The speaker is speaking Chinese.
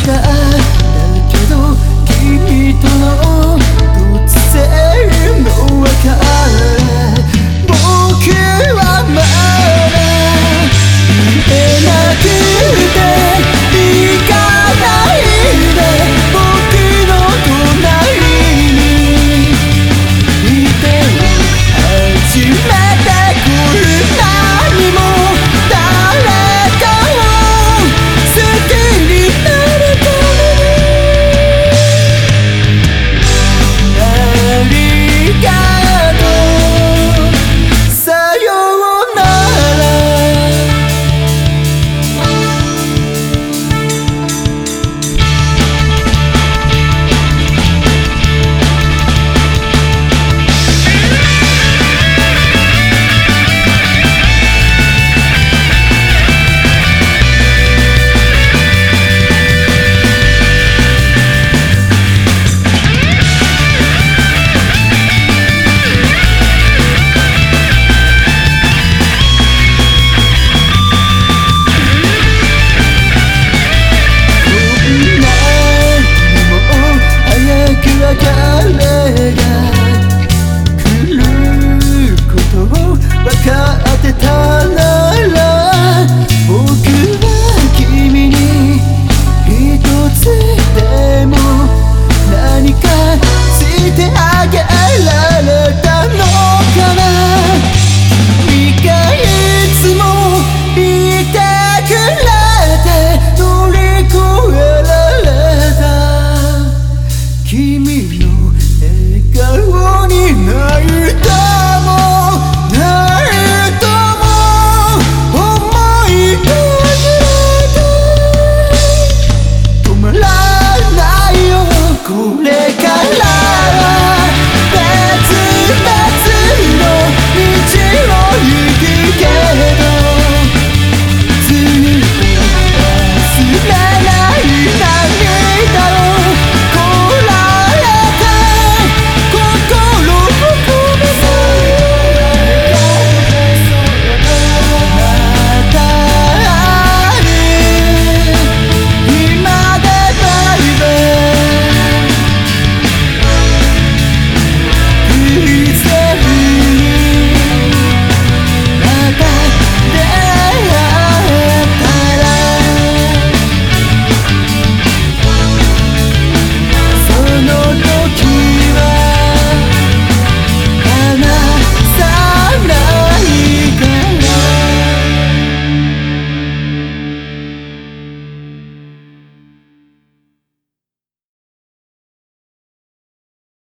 这